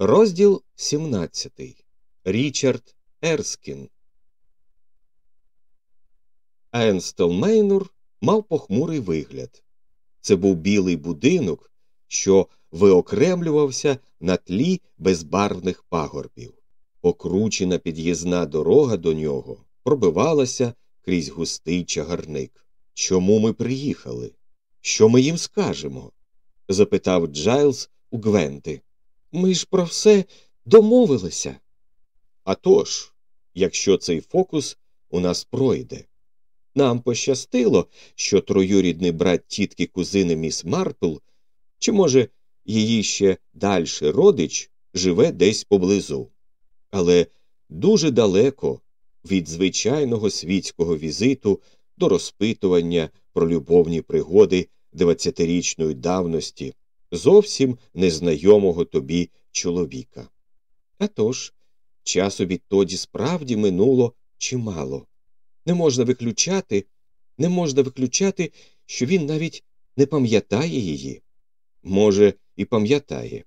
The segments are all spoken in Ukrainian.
Розділ 17. Річард Ерскін. Енстел Мейнур мав похмурий вигляд. Це був білий будинок, що виокремлювався на тлі безбарвних пагорбів. Покручена під'їзна дорога до нього пробивалася крізь густий чагарник. Чому ми приїхали? Що ми їм скажемо? запитав Джайлз у Гвенти. Ми ж про все домовилися. «А тож, якщо цей фокус у нас пройде. Нам пощастило, що троюрідний брат тітки кузини міс Марпл, чи, може, її ще дальший родич живе десь поблизу, але дуже далеко від звичайного світського візиту до розпитування про любовні пригоди двадцятирічної давності зовсім незнайомого тобі чоловіка. А тож, часу відтоді справді минуло чимало. Не можна виключати, не можна виключати, що він навіть не пам'ятає її. Може, і пам'ятає,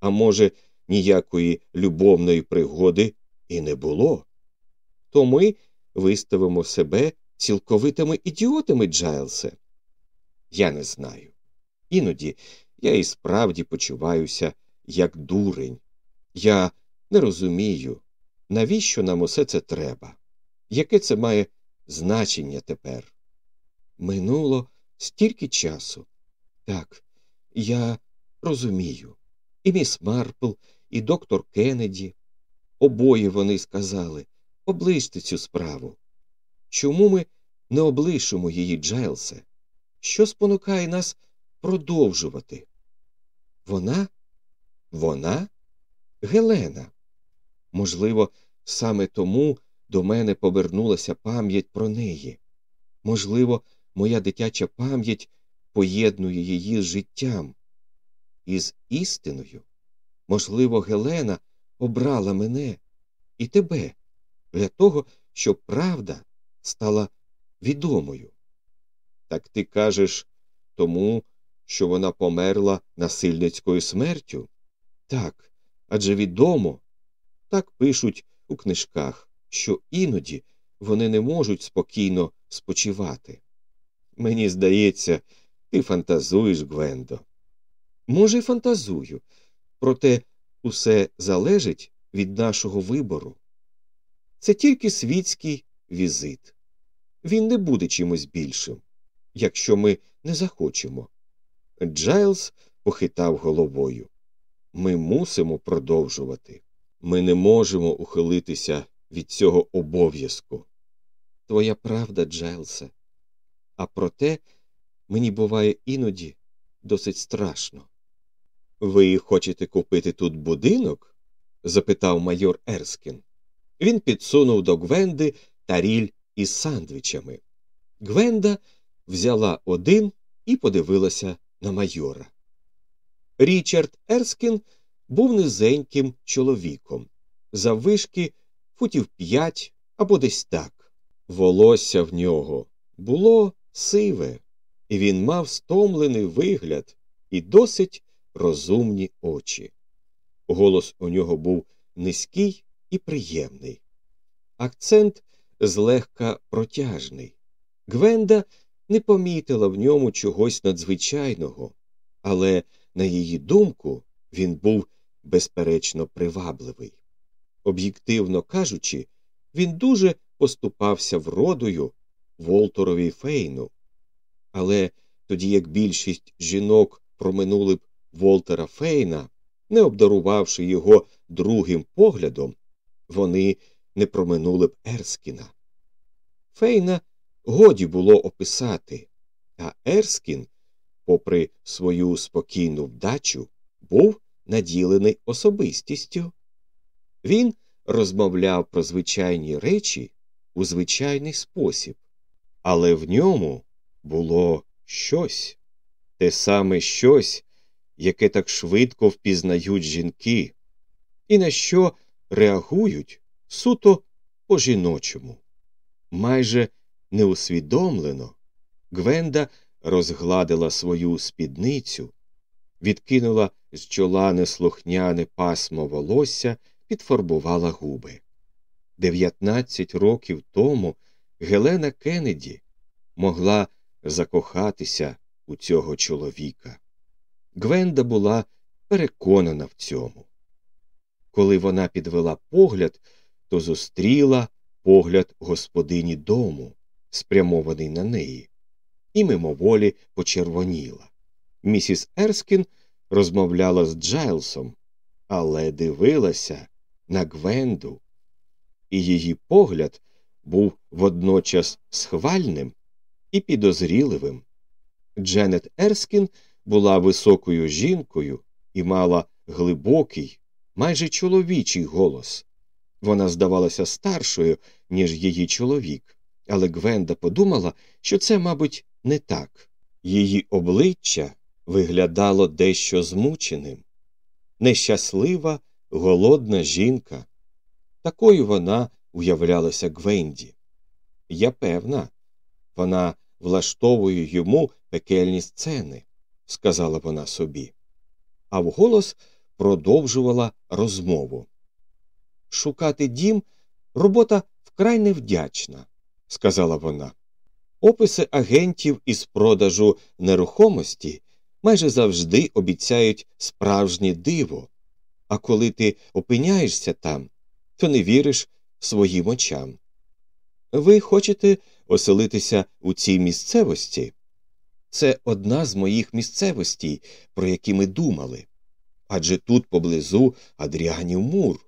а може, ніякої любовної пригоди і не було. То ми виставимо себе цілковитими ідіотами, Джайлсе. Я не знаю. Іноді я і справді почуваюся як дурень. Я не розумію, навіщо нам усе це треба, яке це має значення тепер. Минуло стільки часу. Так, я розумію. І міс Марпл, і доктор Кеннеді. Обоє вони сказали оближте цю справу. Чому ми не облишимо її, Джайлсе? Що спонукає нас продовжувати? Вона? Вона? Гелена. Можливо, саме тому до мене повернулася пам'ять про неї. Можливо, моя дитяча пам'ять поєднує її з життям, із істиною. Можливо, Гелена обрала мене і тебе для того, щоб правда стала відомою. Так ти кажеш тому, що вона померла насильницькою смертю? Так, адже відомо, так пишуть у книжках, що іноді вони не можуть спокійно спочивати. Мені здається, ти фантазуєш, Гвендо. Може, й фантазую, проте усе залежить від нашого вибору. Це тільки світський візит. Він не буде чимось більшим, якщо ми не захочемо. Джайлз похитав головою. Ми мусимо продовжувати. Ми не можемо ухилитися від цього обов'язку. Твоя правда, Джайлсе. А проте мені буває іноді досить страшно. Ви хочете купити тут будинок? запитав майор Ерскін. Він підсунув до Гвенди таріль із сандвічами. Гвенда взяла один і подивилася на майора. Річард Ерскін був низеньким чоловіком, заввишки футів п'ять або десь так. Волосся в нього було сиве, і він мав стомлений вигляд і досить розумні очі. Голос у нього був низький і приємний. Акцент злегка протяжний. Гвенда не помітила в ньому чогось надзвичайного, але, на її думку, він був безперечно привабливий. Об'єктивно кажучи, він дуже поступався вродою Волтерові Фейну. Але тоді як більшість жінок проминули б Волтера Фейна, не обдарувавши його другим поглядом, вони не проминули б Ерскіна. Фейна годі було описати, а Ерскін, попри свою спокійну вдачу, був наділений особистістю. Він розмовляв про звичайні речі у звичайний спосіб, але в ньому було щось, те саме щось, яке так швидко впізнають жінки, і на що реагують суто по жіночому. Майже неусвідомлено Гвенда розгладила свою спідницю відкинула з чола неслухняне пасмо волосся, підфарбувала губи. Дев'ятнадцять років тому Гелена Кеннеді могла закохатися у цього чоловіка. Гвенда була переконана в цьому. Коли вона підвела погляд, то зустріла погляд господині дому, спрямований на неї, і мимоволі почервоніла. Місіс Ерскін розмовляла з Джайлсом, але дивилася на Гвенду, і її погляд був водночас схвальним і підозріливим. Дженет Ерскін була високою жінкою і мала глибокий, майже чоловічий голос. Вона здавалася старшою, ніж її чоловік, але Гвенда подумала, що це, мабуть, не так. Її обличчя виглядало дещо змученим. Нещаслива, голодна жінка. Такою вона уявлялася Гвенді. Я певна, вона влаштовує йому пекельні сцени, сказала вона собі, а вголос продовжувала розмову. Шукати дім робота вкрай невдячна, сказала вона. Описи агентів із продажу нерухомості майже завжди обіцяють справжнє диво, а коли ти опиняєшся там, то не віриш своїм очам. Ви хочете оселитися у цій місцевості? Це одна з моїх місцевостей, про які ми думали. Адже тут поблизу Адріанів мур.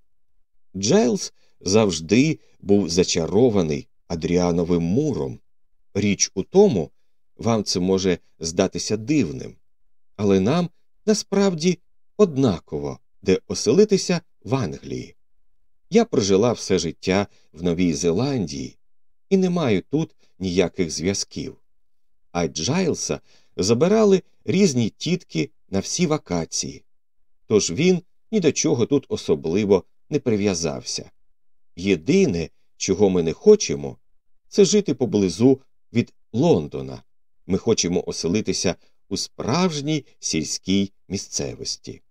Джайлз завжди був зачарований Адріановим муром. Річ у тому, вам це може здатися дивним, але нам насправді однаково, де оселитися в Англії. Я прожила все життя в Новій Зеландії і не маю тут ніяких зв'язків. А Джайлса забирали різні тітки на всі вакації, тож він ні до чого тут особливо не прив'язався. Єдине, чого ми не хочемо, це жити поблизу від Лондона. Ми хочемо оселитися у справжній сільській місцевості.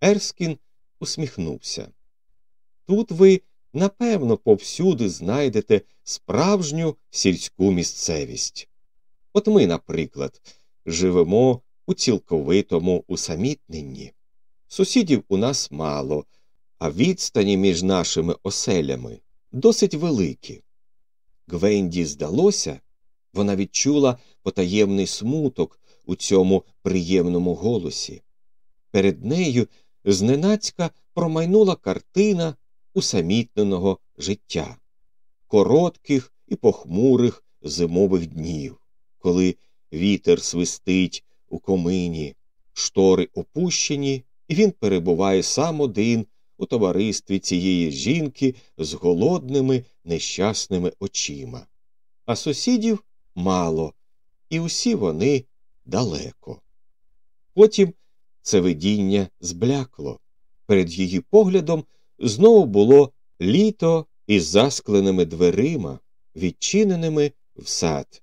Ерскін усміхнувся. Тут ви, напевно, повсюди знайдете справжню сільську місцевість. От ми, наприклад, живемо у цілковитому усамітненні. Сусідів у нас мало, а відстані між нашими оселями досить великі. Гвенді здалося, вона відчула потаємний смуток у цьому приємному голосі. Перед нею зненацька промайнула картина усамітненого життя, коротких і похмурих зимових днів, коли вітер свистить у комині, штори опущені, і він перебуває сам один у товаристві цієї жінки з голодними нещасними очима. А сусідів мало, і усі вони далеко. Потім це видіння зблякло. Перед її поглядом знову було літо із заскленими дверима, відчиненими в сад,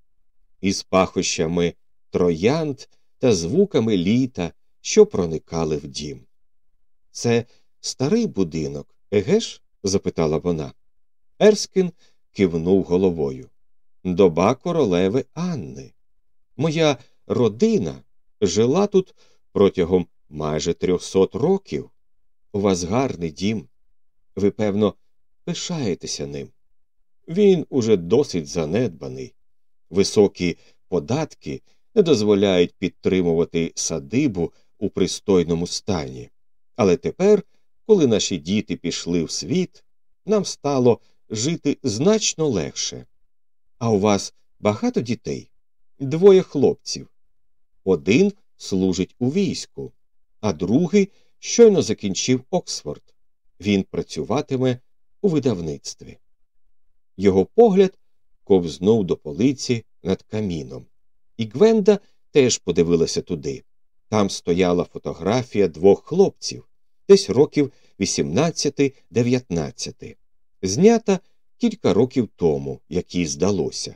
із пахощами троянд та звуками літа, що проникали в дім. Це старий будинок, еге ж? запитала вона. Ерскін кивнув головою. Доба королеви Анни. Моя родина жила тут протягом майже трьохсот років. У вас гарний дім. Ви, певно, пишаєтеся ним. Він уже досить занедбаний. Високі податки не дозволяють підтримувати садибу у пристойному стані. Але тепер, коли наші діти пішли в світ, нам стало жити значно легше. А у вас багато дітей? Двоє хлопців. Один служить у війську, а другий щойно закінчив Оксфорд. Він працюватиме у видавництві. Його погляд ковзнув до полиці над каміном, і Гвенда теж подивилася туди. Там стояла фотографія двох хлопців, десь років 18-19, знята кілька років тому, як їй здалося.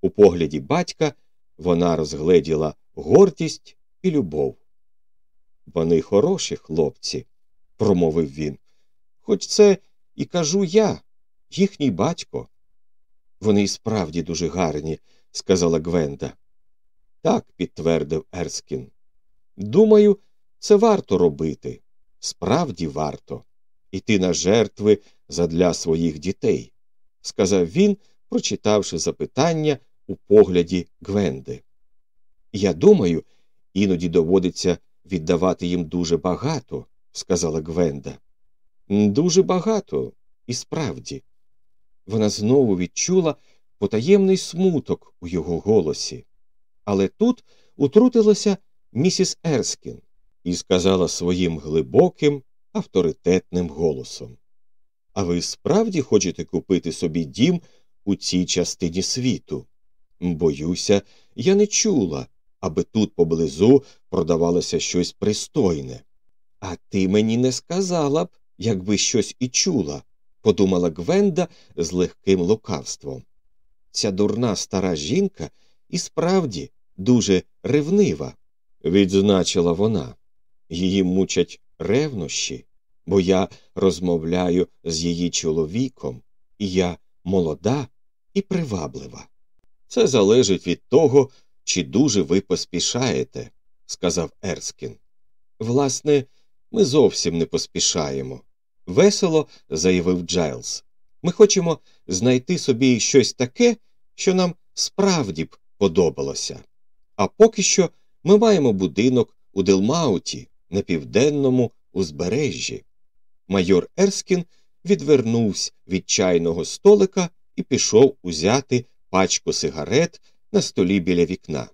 У погляді батька вона розгледіла гордість і любов. Вони хороші хлопці, промовив він. Хоч це і кажу я, їхній батько. Вони й справді дуже гарні, сказала Гвенда. Так, підтвердив Ерскін. Думаю, це варто робити. Справді варто. Іти на жертви задля своїх дітей, сказав він, прочитавши запитання у погляді Гвенди. Я думаю, іноді доводиться віддавати їм дуже багато, сказала Гвенда. Дуже багато, і справді. Вона знову відчула потаємний смуток у його голосі. Але тут утрутилася місіс Ерскін і сказала своїм глибоким, авторитетним голосом А ви справді хочете купити собі дім у цій частині світу? Боюся, я не чула, аби тут поблизу продавалося щось пристойне. А ти мені не сказала б, якби щось і чула, подумала Гвенда з легким лукавством. Ця дурна стара жінка і справді дуже ревнива, відзначила вона. Її мучать ревнощі, бо я розмовляю з її чоловіком, і я молода і приваблива. Це залежить від того, чи дуже ви поспішаєте, сказав Ерскін. Власне, ми зовсім не поспішаємо. Весело заявив Джайлз. Ми хочемо знайти собі щось таке, що нам справді б подобалося. А поки що ми маємо будинок у Делмауті на південному узбережжі. Майор Ерскін відвернувся від чайного столика і пішов узяти пачку сигарет на столі біля вікна.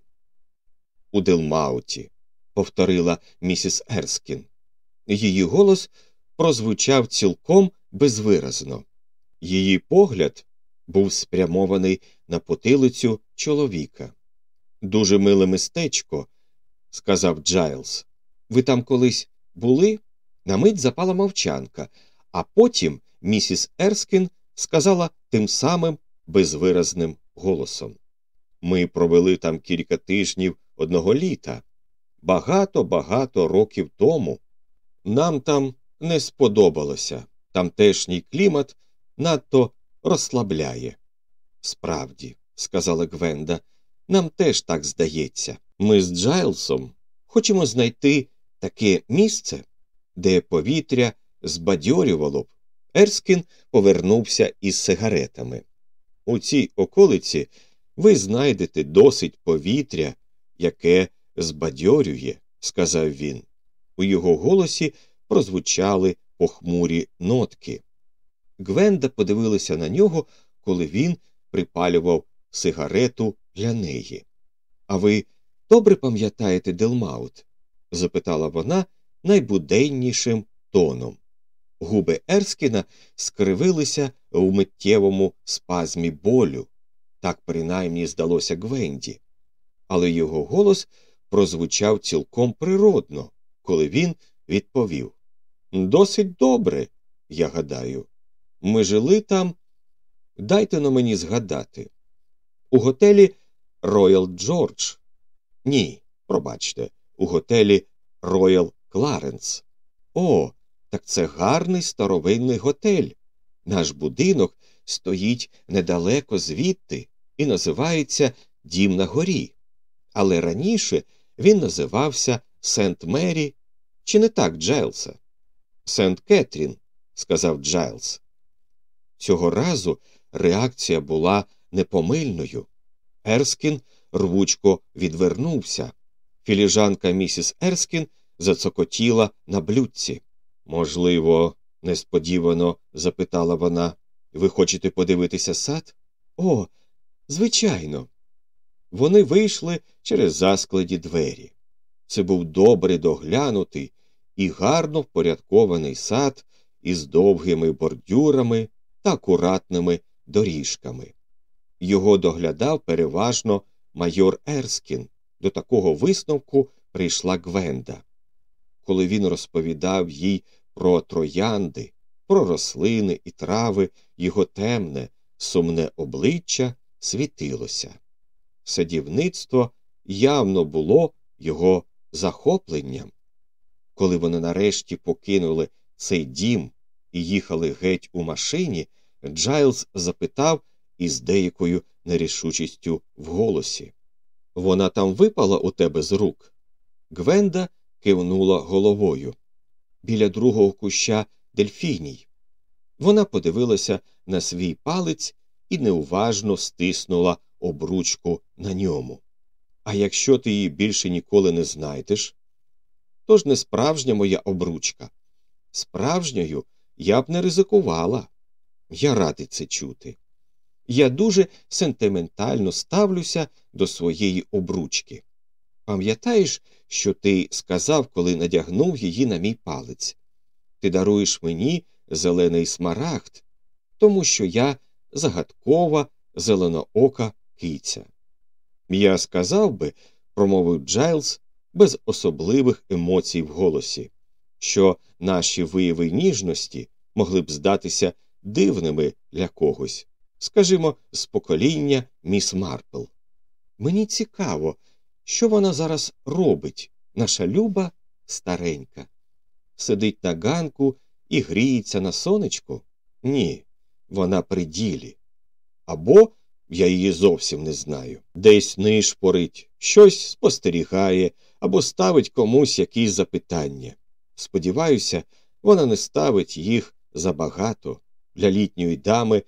У Делмауті, повторила місіс Ерскін. Її голос прозвучав цілком безвиразно. Її погляд був спрямований на потилицю чоловіка. Дуже миле мистечко, сказав Джайлз. Ви там колись були? На мить запала мовчанка, а потім місіс Ерскін сказала тим самим безвиразним голосом. Ми провели там кілька тижнів одного літа. Багато багато років тому. Нам там не сподобалося. Тамтешній клімат надто розслабляє. Справді, сказала Гвенда, нам теж так здається. Ми з Джайлсом хочемо знайти таке місце, де повітря збадьорювало б. Ерскін повернувся із сигаретами. У цій околиці ви знайдете досить повітря, яке збадьорює, сказав він. У його голосі прозвучали похмурі нотки. Гвенда подивилася на нього, коли він припалював сигарету для неї. А ви добре пам'ятаєте Делмаут? Запитала вона найбуденнішим тоном. Губи Ерскіна скривилися в миттєвому спазмі болю. Так принаймні здалося Гвенді. Але його голос прозвучав цілком природно, коли він відповів Досить добре, я гадаю. Ми жили там. Дайте-но мені згадати. У готелі Роял Джордж. Ні, пробачте, у готелі Роял Кларенс. О, так це гарний старовинний готель. Наш будинок стоїть недалеко звідти і називається Дім на горі. Але раніше він називався Сент Мері. Чи не так, Джайлзе? Сент Кетрін, сказав Джайлз. Цього разу реакція була непомильною. Ерскін рвучко відвернувся. Філіжанка місіс Ерскін зацокотіла на блюдці. Можливо, несподівано запитала вона. Ви хочете подивитися сад? О, звичайно. Вони вийшли через заскладі двері. Це був добре доглянутий і гарно впорядкований сад із довгими бордюрами та акуратними доріжками. Його доглядав переважно майор Ерскін. До такого висновку прийшла Гвенда. Коли він розповідав їй про троянди, про рослини і трави, його темне, сумне обличчя світилося. Садівництво явно було його захопленням. Коли вони нарешті покинули цей дім і їхали геть у машині, Джайлз запитав із деякою нерішучістю в голосі Вона там випала у тебе з рук? Гвенда кивнула головою. Біля другого куща дельфіній. Вона подивилася на свій палець і неуважно стиснула обручку на ньому. А якщо ти її більше ніколи не знайдеш? То ж не справжня моя обручка. Справжньою я б не ризикувала. Я радий це чути. Я дуже сентиментально ставлюся до своєї обручки. Пам'ятаєш, що ти сказав, коли надягнув її на мій палець? Ти даруєш мені зелений смарагд, тому що я загадкова, зеленоока киця. Я сказав би, промовив Джайлз без особливих емоцій в голосі, що наші вияви ніжності могли б здатися дивними для когось, скажімо, з покоління міс Марпл. Мені цікаво, що вона зараз робить, наша люба старенька. Сидить на ганку і гріється на сонечку? Ні, вона при ділі. Або я її зовсім не знаю. Десь нишпорить, щось спостерігає або ставить комусь якісь запитання. Сподіваюся, вона не ставить їх забагато. Для літньої дами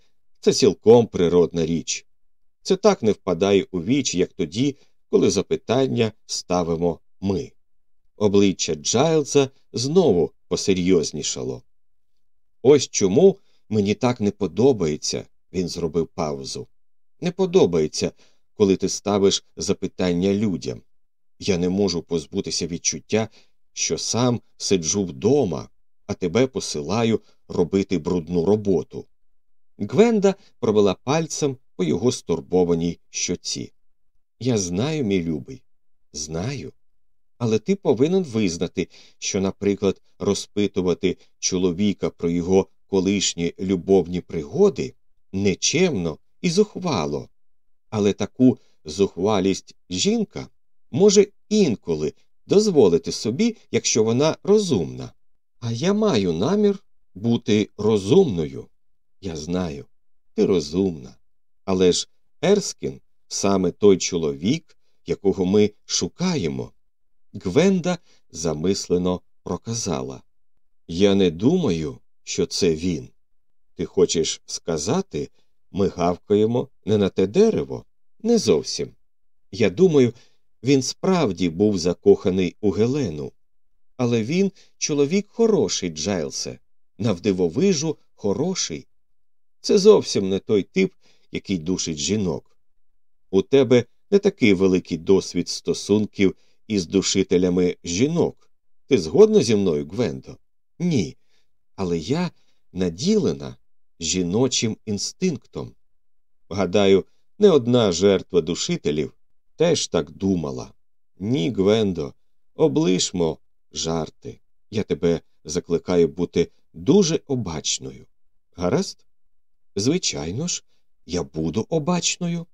це цілком природна річ. Це так не впадає у віч, як тоді, коли запитання ставимо ми. Обличчя Джайлза знову посерйознішало. Ось чому мені так не подобається, він зробив паузу. Не подобається, коли ти ставиш запитання людям. Я не можу позбутися відчуття, що сам сиджу вдома, а тебе посилаю робити брудну роботу. Гвенда провела пальцем по його стурбованій щоці. Я знаю, мій любий, знаю. Але ти повинен визнати, що, наприклад, розпитувати чоловіка про його колишні любовні пригоди нечемно і зухвало. Але таку зухвалість жінка може інколи дозволити собі, якщо вона розумна. А я маю намір бути розумною. Я знаю, ти розумна. Але ж Ерскін саме той чоловік, якого ми шукаємо. Гвенда замислено проказала Я не думаю, що це він. Ти хочеш сказати, ми гавкаємо не на те дерево? Не зовсім. Я думаю, він справді був закоханий у Гелену. Але він чоловік хороший, Джайлсе, навдивовижу хороший. Це зовсім не той тип, який душить жінок. У тебе не такий великий досвід стосунків із душителями жінок. Ти згодна зі мною, Гвендо? Ні. Але я наділена жіночим інстинктом. Гадаю, не одна жертва душителів теж так думала. Ні, Гвендо, облишмо жарти. Я тебе закликаю бути дуже обачною. Гаразд? Звичайно ж, я буду обачною.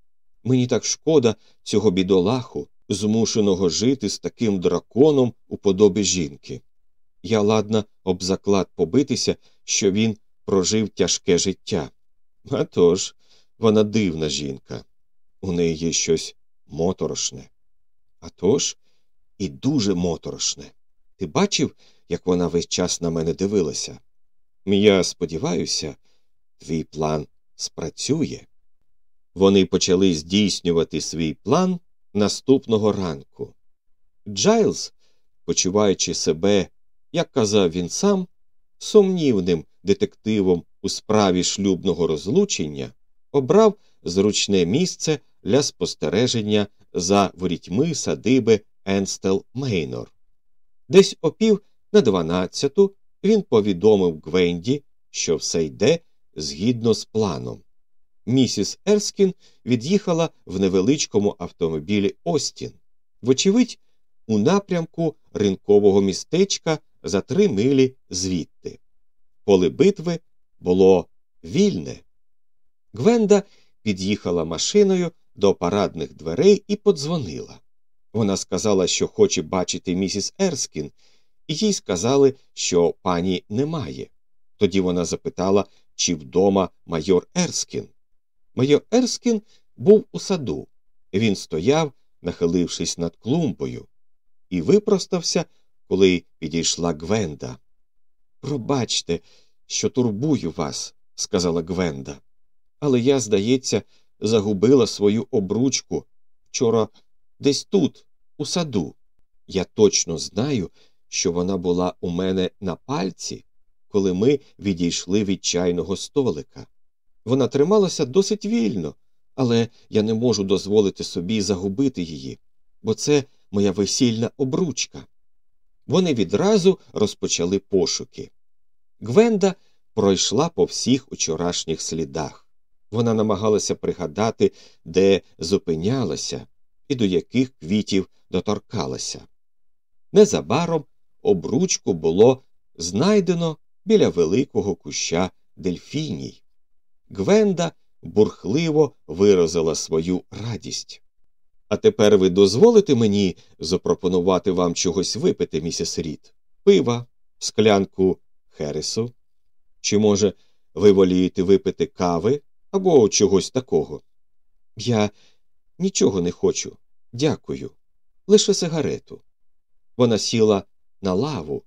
Мені так шкода цього бідолаху, змушеного жити з таким драконом у подобі жінки. Я ладна об заклад побитися, що він прожив тяжке життя. А тож, вона дивна жінка. У неї є щось моторошне. А тож, і дуже моторошне. Ти бачив, як вона весь час на мене дивилася? Я сподіваюся, твій план спрацює. Вони почали здійснювати свій план наступного ранку. Джайлз, почуваючи себе, як казав він сам, сумнівним детективом у справі шлюбного розлучення, обрав зручне місце для спостереження за ворітьми садиби Енстел Мейнор. Десь опів на дванадцяту він повідомив Гвенді, що все йде згідно з планом. Місіс Ерскін від'їхала в невеличкому автомобілі Остін, вочевидь, у напрямку ринкового містечка за три милі звідти. Поле битви було вільне. Гвенда під'їхала машиною до парадних дверей і подзвонила. Вона сказала, що хоче бачити місіс Ерскін, і їй сказали, що пані немає. Тоді вона запитала, чи вдома майор Ерскін. Майор Ерскін був у саду. Він стояв, нахилившись над клумбою, і випростався, коли підійшла Гвенда. Пробачте, що турбую вас, сказала Гвенда. Але я, здається, загубила свою обручку вчора десь тут, у саду. Я точно знаю, що вона була у мене на пальці, коли ми відійшли від чайного столика. Вона трималася досить вільно, але я не можу дозволити собі загубити її, бо це моя весільна обручка. Вони відразу розпочали пошуки. Гвенда пройшла по всіх учорашніх слідах. Вона намагалася пригадати, де зупинялася і до яких квітів доторкалася. Незабаром обручку було знайдено біля великого куща дельфіній. Гвенда бурхливо виразила свою радість. А тепер ви дозволите мені запропонувати вам чогось випити, місіс Рід? Пива, склянку хересу? Чи, може, ви волієте випити кави або чогось такого? Я нічого не хочу. Дякую. Лише сигарету. Вона сіла на лаву,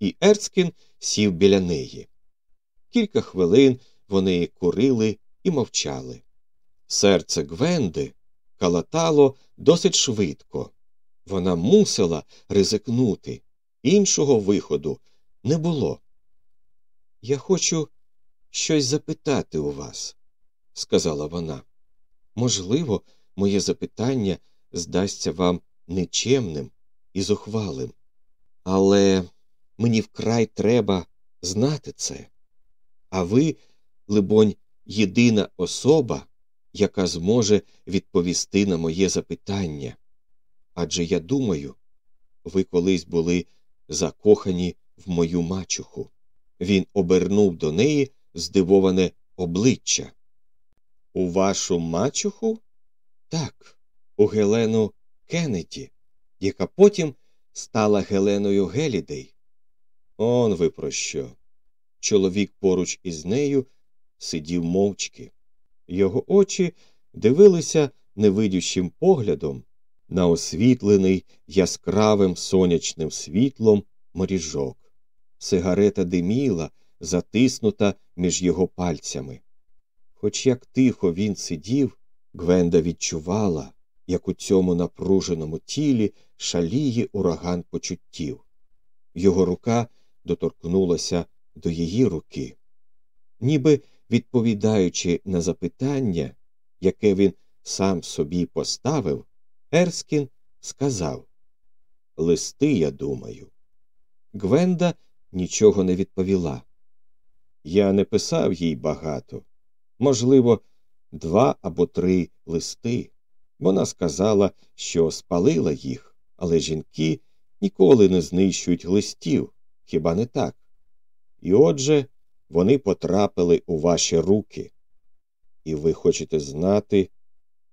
і Ерцкін сів біля неї. Кілька хвилин вони курили і мовчали. Серце Гвенди калатало досить швидко. Вона мусила ризикнути. Іншого виходу не було. Я хочу щось запитати у вас, сказала вона. Можливо, моє запитання здасться вам нечемним і зухвалим. Але мені вкрай треба знати це. А ви, либонь, єдина особа, яка зможе відповісти на моє запитання. Адже я думаю, ви колись були закохані в мою мачуху. Він обернув до неї здивоване обличчя. У вашу мачуху? Так, у Гелену Кеннеді, яка потім стала Геленою Гелідей. Он ви про що? Чоловік поруч із нею сидів мовчки. Його очі дивилися невидющим поглядом на освітлений яскравим сонячним світлом моріжок. Сигарета диміла, затиснута між його пальцями. Хоч як тихо він сидів, Гвенда відчувала, як у цьому напруженому тілі шаліє ураган почуттів. Його рука доторкнулася до її руки. Ніби відповідаючи на запитання, яке він сам собі поставив, Ерскін сказав Листи, я думаю. Гвенда нічого не відповіла. Я не писав їй багато, можливо, два або три листи. Вона сказала, що спалила їх, але жінки ніколи не знищують листів, хіба не так? І отже, вони потрапили у ваші руки. І ви хочете знати,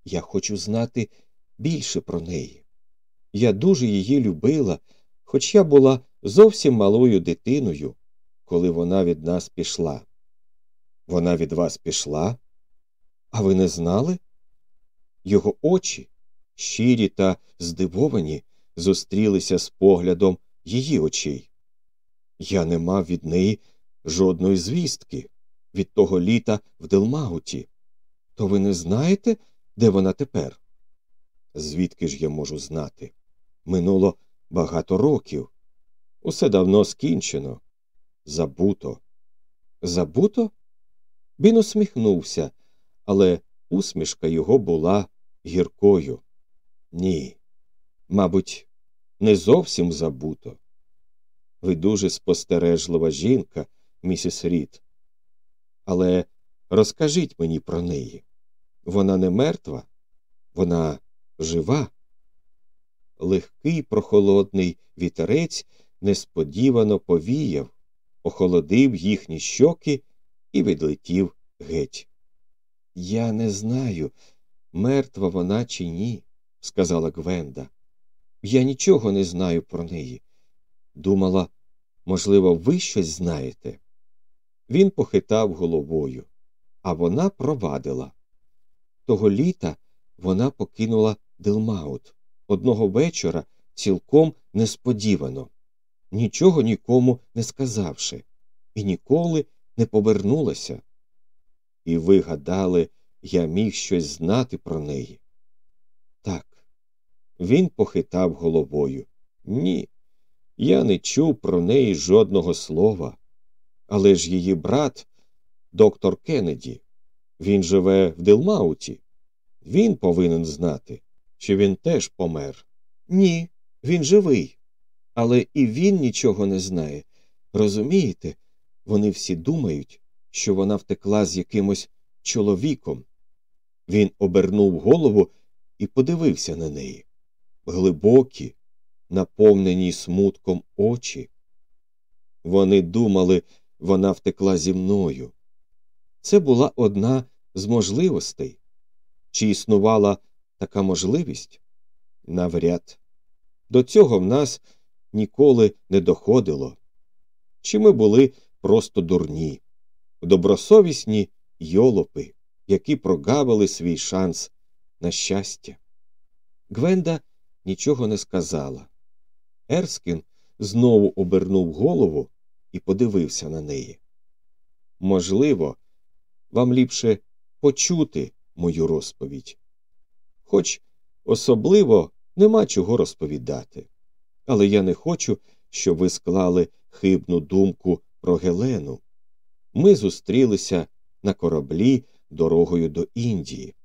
я хочу знати більше про неї. Я дуже її любила, хоч я була зовсім малою дитиною, коли вона від нас пішла. Вона від вас пішла? А ви не знали? Його очі, щирі та здивовані, зустрілися з поглядом її очей. Я не мав від неї жодної звістки від того літа в Делмауті. То ви не знаєте, де вона тепер? Звідки ж я можу знати? Минуло багато років. Усе давно скінчено. Забуто. Забуто? Він усміхнувся, але усмішка його була гіркою. Ні. Мабуть, не зовсім забуто. Ви дуже спостережлива жінка, місіс Рід. Але розкажіть мені про неї. Вона не мертва, вона жива. Легкий прохолодний вітерець несподівано повіяв, охолодив їхні щоки і відлетів геть. Я не знаю, мертва вона чи ні, сказала Гвенда. Я нічого не знаю про неї. Думала, можливо, ви щось знаєте. Він похитав головою, а вона провадила. Того літа вона покинула Дилмаут одного вечора цілком несподівано, нічого нікому не сказавши, і ніколи не повернулася. І ви гадали, я міг щось знати про неї. Так. Він похитав головою. Ні, я не чув про неї жодного слова. Але ж її брат, доктор Кеннеді, він живе в Дилмауті. Він повинен знати, що він теж помер. Ні, він живий. Але і він нічого не знає. Розумієте, вони всі думають, що вона втекла з якимось чоловіком. Він обернув голову і подивився на неї. Глибокі, наповнені смутком очі. Вони думали, вона втекла зі мною. Це була одна з можливостей. Чи існувала така можливість? Навряд. До цього в нас ніколи не доходило. Чи ми були просто дурні, добросовісні йолопи, які прогавили свій шанс на щастя? Гвенда нічого не сказала. Ерскін знову обернув голову і подивився на неї. Можливо, вам ліпше почути мою розповідь. Хоч особливо нема чого розповідати. Але я не хочу, щоб ви склали хибну думку про Гелену. Ми зустрілися на кораблі дорогою до Індії.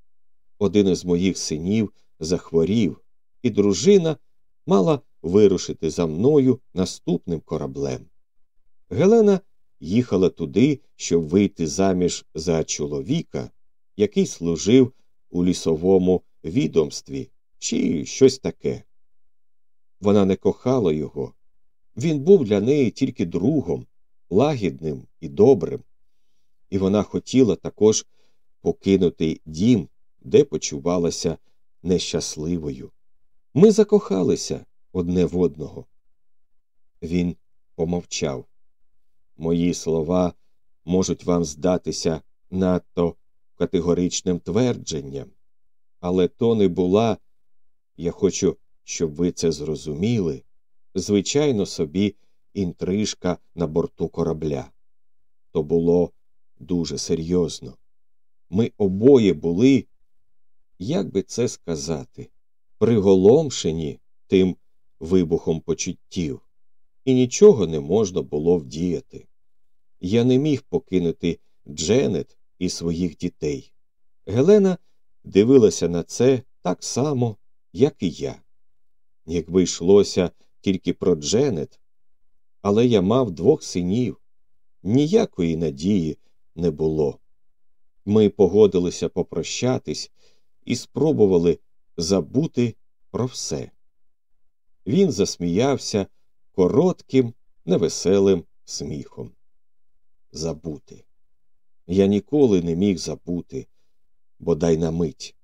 Один із моїх синів захворів, і дружина мала вирушити за мною наступним кораблем. Гелена їхала туди, щоб вийти заміж за чоловіка, який служив у лісовому відомстві чи щось таке. Вона не кохала його. Він був для неї тільки другом, лагідним і добрим, і вона хотіла також покинути дім, де почувалася нещасливою. Ми закохалися одне в одного. Він помовчав. Мої слова можуть вам здатися надто категоричним твердженням, але то не була, я хочу, щоб ви це зрозуміли, звичайно собі інтрижка на борту корабля. То було дуже серйозно. Ми обоє були, як би це сказати, приголомшені тим вибухом почуттів, і нічого не можна було вдіяти. Я не міг покинути Дженет і своїх дітей. Гелена дивилася на це так само, як і я. Якби йшлося тільки про Дженет, але я мав двох синів, ніякої надії не було. Ми погодилися попрощатись і спробували забути про все. Він засміявся коротким, невеселим сміхом. Забути. Я ніколи не міг забути, бодай на мить.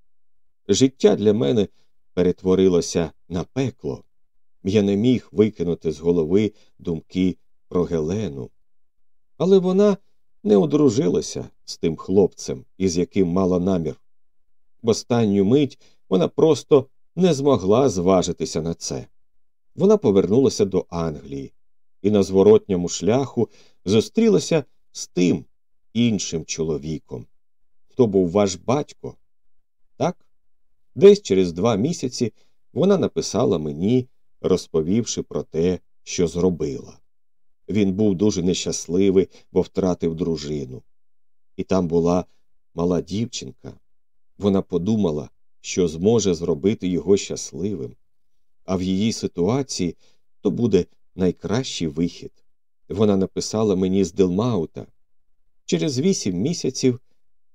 Життя для мене перетворилося на пекло. Я не міг викинути з голови думки про Гелену. Але вона не одружилася з тим хлопцем, із яким мала намір. В останню мить вона просто не змогла зважитися на це. Вона повернулася до Англії і на зворотньому шляху зустрілася з тим іншим чоловіком. Хто був ваш батько? Так? Десь через два місяці вона написала мені, розповівши про те, що зробила. Він був дуже нещасливий, бо втратив дружину. І там була мала дівчинка. Вона подумала, що зможе зробити його щасливим, а в її ситуації то буде найкращий вихід. Вона написала мені з Делмаута. Через вісім місяців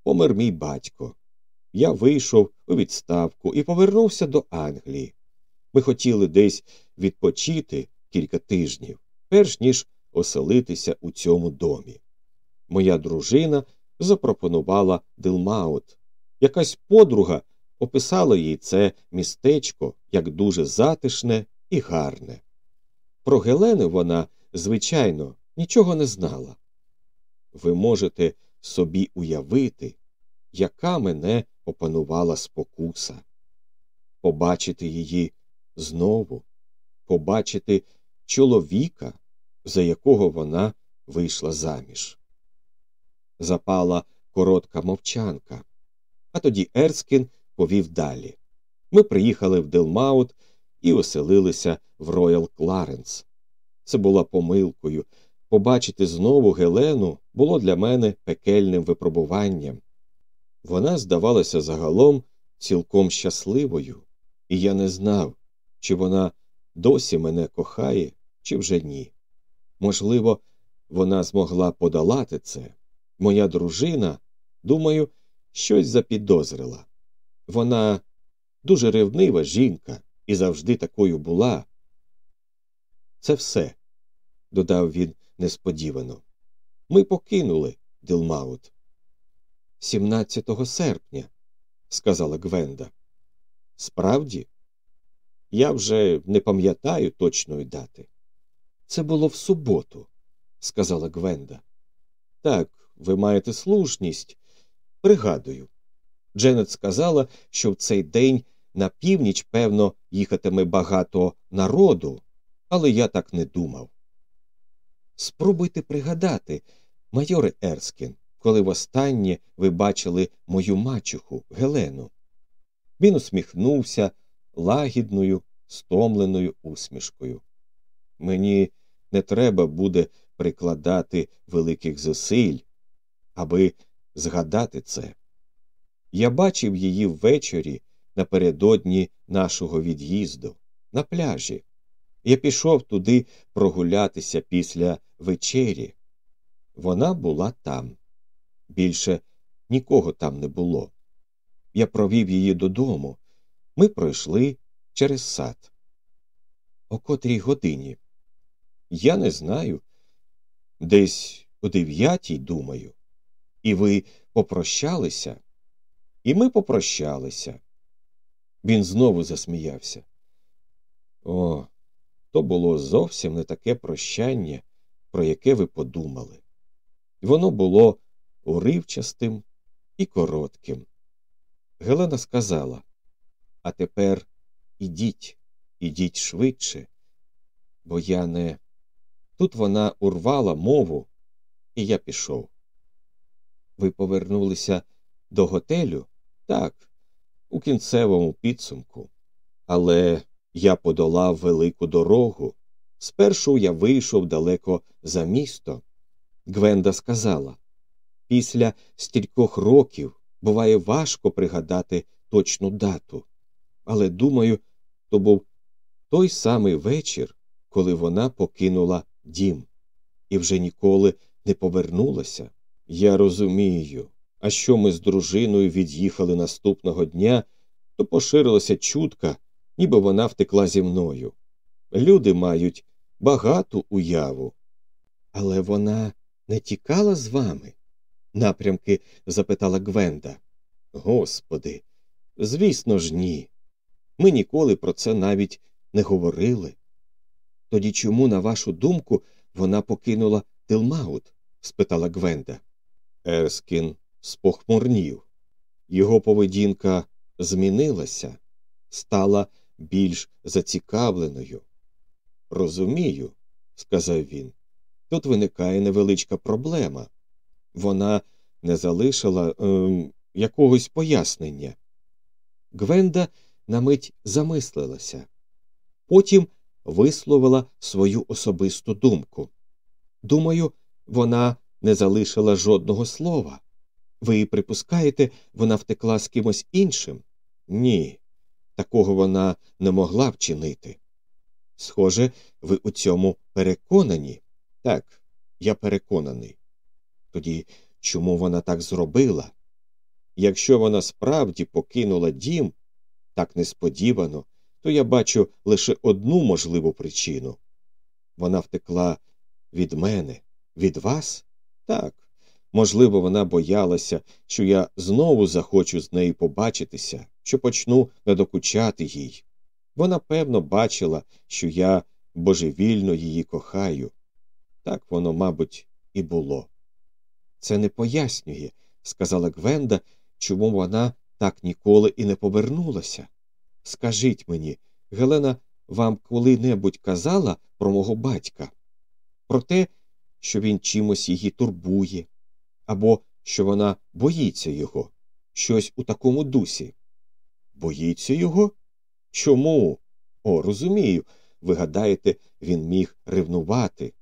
помер мій батько. Я вийшов у відставку і повернувся до Англії. Ми хотіли десь відпочити кілька тижнів, перш ніж оселитися у цьому домі. Моя дружина запропонувала Делмаут. Якась подруга описала їй це містечко як дуже затишне і гарне. Про Гелену вона, звичайно, нічого не знала. Ви можете собі уявити, яка мене опанувала спокуса, побачити її знову, побачити чоловіка, за якого вона вийшла заміж. Запала коротка мовчанка, а тоді Ерскін повів далі. Ми приїхали в Делмаут і оселилися в Роял Кларенс. Це було помилкою. Побачити знову Гелену було для мене пекельним випробуванням. Вона здавалася загалом цілком щасливою, і я не знав, чи вона досі мене кохає, чи вже ні. Можливо, вона змогла подолати це. Моя дружина, думаю, щось запідозрила. Вона дуже ревнива жінка і завжди такою була. Це все, додав він несподівано. Ми покинули Дилмаут. 17 серпня, сказала Гвенда. Справді, я вже не пам'ятаю точної дати. Це було в суботу, сказала Гвенда. Так, ви маєте слушність. Пригадую. Дженет сказала, що в цей день на північ, певно, їхатиме багато народу, але я так не думав. Спробуйте пригадати, майоре Ерскін, коли востаннє ви бачили мою мачуху Гелену. Він усміхнувся лагідною, стомленою усмішкою. Мені не треба буде прикладати великих зусиль, аби згадати це. Я бачив її ввечері напередодні нашого від'їзду, на пляжі. Я пішов туди прогулятися після вечері. Вона була там. Більше нікого там не було. Я провів її додому. Ми пройшли через сад. О котрій годині? Я не знаю. Десь о дев'ятій, думаю. І ви попрощалися? І ми попрощалися. Він знову засміявся. О, то було зовсім не таке прощання, про яке ви подумали. Воно було уривчастим і коротким. Гелена сказала А тепер ідіть, ідіть швидше, бо я не. Тут вона урвала мову, і я пішов. Ви повернулися до готелю? Так, у кінцевому підсумку. Але я подолав велику дорогу. Спершу я вийшов далеко за місто. Гвенда сказала після стількох років буває важко пригадати точну дату. Але, думаю, то був той самий вечір, коли вона покинула дім і вже ніколи не повернулася. Я розумію. А що ми з дружиною від'їхали наступного дня, то поширилася чутка, ніби вона втекла зі мною. Люди мають багату уяву. Але вона не тікала з вами? навпрямки запитала Гвенда. Господи, звісно ж, ні. Ми ніколи про це навіть не говорили. Тоді чому, на вашу думку, вона покинула Делмаут? спитала Гвенда. Ерскін спохмурнів. Його поведінка змінилася, стала більш зацікавленою. Розумію, сказав він. Тут виникає невеличка проблема. Вона не залишила е, якогось пояснення. Гвенда на мить замислилася, потім висловила свою особисту думку. Думаю, вона не залишила жодного слова. Ви припускаєте, вона втекла з кимось іншим? Ні, такого вона не могла вчинити. Схоже, ви у цьому переконані? Так, я переконаний. Тоді чому вона так зробила? Якщо вона справді покинула дім так несподівано, то я бачу лише одну можливу причину вона втекла від мене, від вас? Так. Можливо, вона боялася, що я знову захочу з нею побачитися, що почну надокучати їй. Вона, певно, бачила, що я божевільно її кохаю. Так воно, мабуть, і було. Це не пояснює, сказала Гвенда, чому вона так ніколи і не повернулася. Скажіть мені, Гелена вам коли-небудь казала про мого батька, про те, що він чимось її турбує, або що вона боїться його, щось у такому дусі. Боїться його? Чому? О, розумію. Ви гадаєте, він міг ревнувати.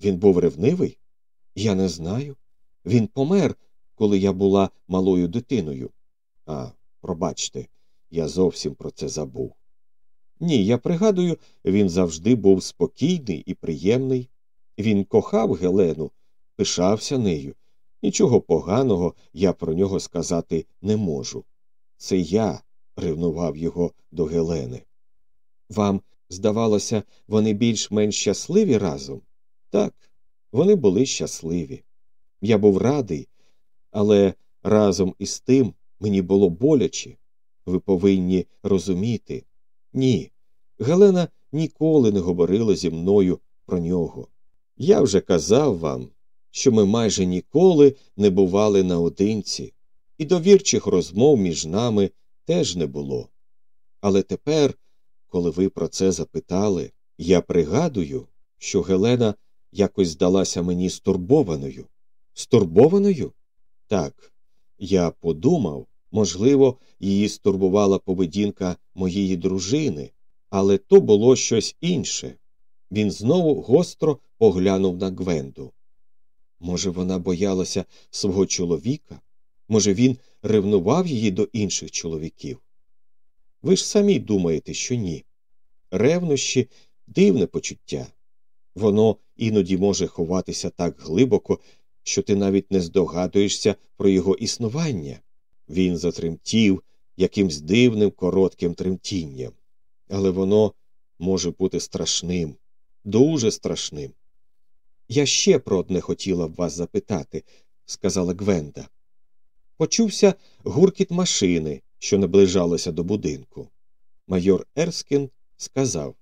Він був ревнивий? Я не знаю. Він помер, коли я була малою дитиною. А, пробачте, я зовсім про це забув. Ні, я пригадую, він завжди був спокійний і приємний. Він кохав Гелену, пишався нею. Нічого поганого я про нього сказати не можу. Це я ревнував його до Гелени. Вам, здавалося, вони більш-менш щасливі разом? Так, вони були щасливі. Я був радий, але разом із тим мені було боляче. Ви повинні розуміти. Ні, Гелена ніколи не говорила зі мною про нього. Я вже казав вам, що ми майже ніколи не бували наодинці, і довірчих розмов між нами теж не було. Але тепер, коли ви про це запитали, я пригадую, що Гелена якось здалася мені стурбованою. Стурбованою? Так, я подумав, можливо, її стурбувала поведінка моєї дружини, але то було щось інше. Він знову гостро поглянув на Гвенду. Може, вона боялася свого чоловіка? Може, він ревнував її до інших чоловіків? Ви ж самі думаєте, що ні. Ревнощі дивне почуття. Воно іноді може ховатися так глибоко, що ти навіть не здогадуєшся про його існування. Він затремтів якимсь дивним коротким тремтінням, але воно може бути страшним, дуже страшним. Я ще про одне хотіла б вас запитати, сказала Гвенда. Почувся гуркіт машини, що наближалася до будинку. Майор Ерскін сказав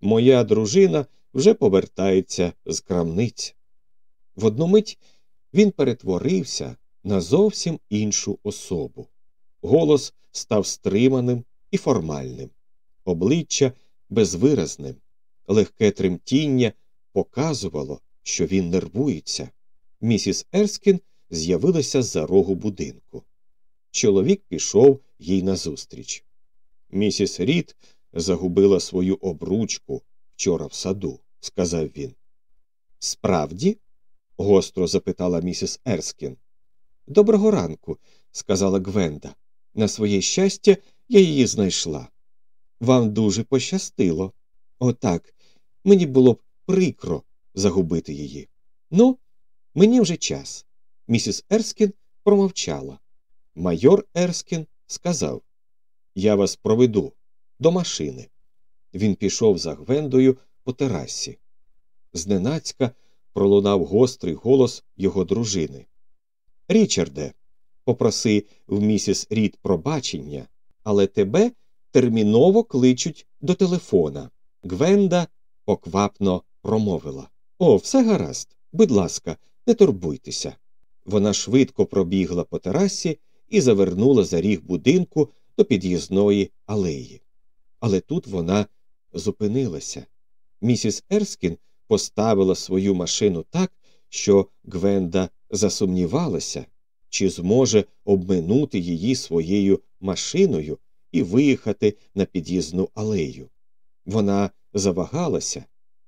Моя дружина вже повертається з крамниць. В одну мить він перетворився на зовсім іншу особу. Голос став стриманим і формальним, обличчя безвиразним, легке тремтіння показувало, що він нервується. Місіс Ерскін з'явилася за рогу будинку. Чоловік пішов їй назустріч. Місіс Рід загубила свою обручку вчора в саду, сказав він. Справді? гостро запитала місіс Ерскін. Доброго ранку, сказала Гвенда. На своє щастя, я її знайшла. Вам дуже пощастило. Отак. Мені було б прикро загубити її. Ну, мені вже час. Місіс Ерскін промовчала. Майор Ерскін сказав Я вас проведу до машини. Він пішов за Гвендою по терасі. Зненацька пролунав гострий голос його дружини. Річарде, попроси в місіс Рід пробачення, але тебе терміново кличуть до телефона. Гвенда поквапно промовила О, все гаразд. Будь ласка, не турбуйтеся. Вона швидко пробігла по терасі і завернула за ріг будинку до під'їзної алеї. Але тут вона зупинилася. Місіс Ерскін поставила свою машину так, що Гвенда засумнівалася, чи зможе обминути її своєю машиною і виїхати на під'їзну алею. Вона завагалася,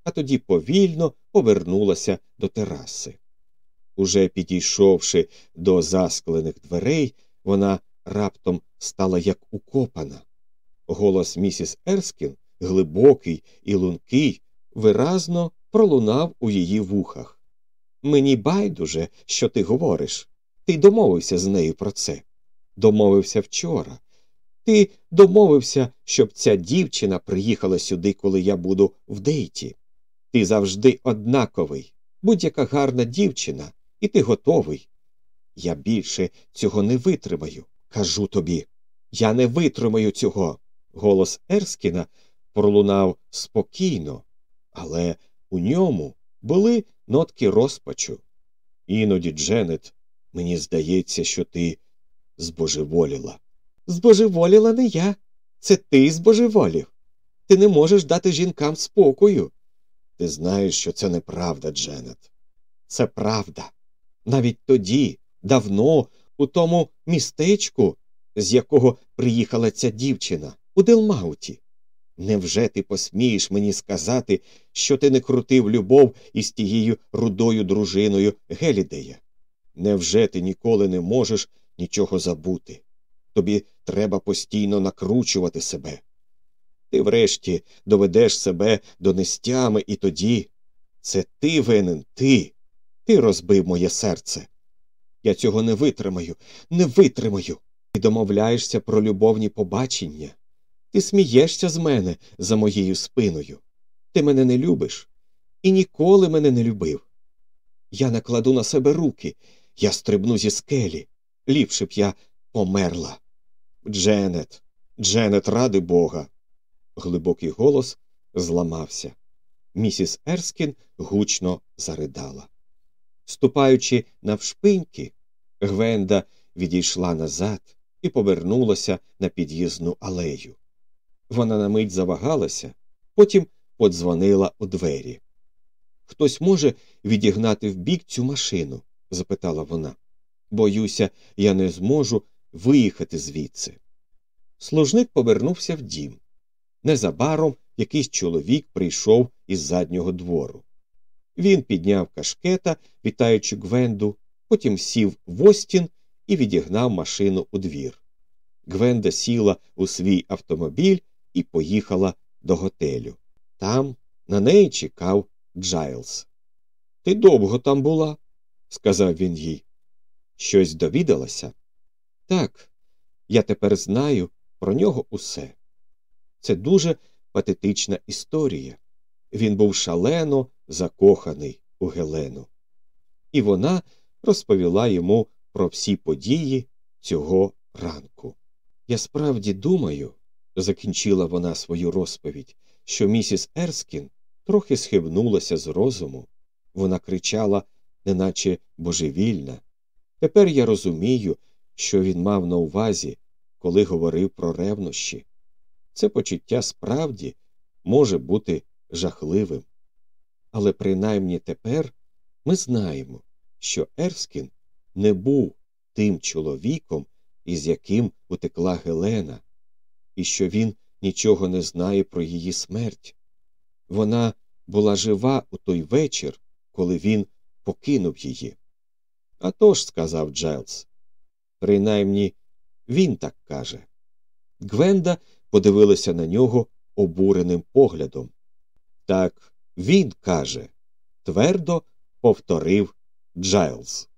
а тоді повільно повернулася до тераси. Уже підійшовши до засклених дверей, вона раптом стала як укопана. Голос місіс Ерскін, глибокий і лункий, виразно пролунав у її вухах. Мені байдуже, що ти говориш. Ти домовився з нею про це. Домовився вчора. Ти домовився, щоб ця дівчина приїхала сюди, коли я буду в дейті. Ти завжди однаковий, будь-яка гарна дівчина, і ти готовий. Я більше цього не витримаю. Кажу тобі. Я не витримаю цього. Голос Ерскіна пролунав спокійно, але у ньому були нотки розпачу. Іноді, Дженет, мені здається, що ти збожеволіла. Збожеволіла не я. Це ти збожеволів. Ти не можеш дати жінкам спокою. Ти знаєш, що це неправда, Дженет. Це правда. Навіть тоді, давно, у тому містечку, з якого приїхала ця дівчина, у Делмауті. Невже ти посмієш мені сказати, що ти не крутив любов із тією рудою дружиною Гелідея? Невже ти ніколи не можеш нічого забути? Тобі треба постійно накручувати себе. Ти врешті доведеш себе до нестями, і тоді це ти винен, ти. Ти розбив моє серце. Я цього не витримаю, не витримаю. Ти домовляєшся про любовні побачення. Ти смієшся з мене за моєю спиною. Ти мене не любиш і ніколи мене не любив. Я накладу на себе руки, я стрибну зі скелі. Ліпше б я померла. Дженет, Дженет, ради бога. Глибокий голос зламався. Місіс Ерскін гучно заридала. Ступаючи навшпиньки, Гвенда відійшла назад і повернулася на під'їзну алею. Вона на мить завагалася, потім подзвонила у двері. Хтось може відігнати вбік цю машину? запитала вона. Боюся, я не зможу виїхати звідси. Служник повернувся в дім. Незабаром якийсь чоловік прийшов із заднього двору. Він підняв кашкета, вітаючи Гвенду, потім сів в Остін і відігнав машину у двір. Гвенда сіла у свій автомобіль і поїхала до готелю. Там на неї чекав Джайлз. Ти довго там була, сказав він їй. Щось довідалася? Так, я тепер знаю про нього усе. Це дуже патетична історія. Він був шалено закоханий у Гелену. І вона розповіла йому про всі події цього ранку. Я справді думаю, закінчила вона свою розповідь, що місіс Ерскін трохи схибнулася з розуму. Вона кричала, неначе божевільна. Тепер я розумію, що він мав на увазі, коли говорив про ревнощі. Це почуття справді може бути жахливим. Але принаймні тепер ми знаємо, що Ерскін не був тим чоловіком, із яким утекла Гелена, і що він нічого не знає про її смерть. Вона була жива у той вечір, коли він покинув її. «А тож», – сказав Джайлз, принаймні він так каже. Гвенда подивилася на нього обуреним поглядом. Так він каже, твердо повторив Джайлз.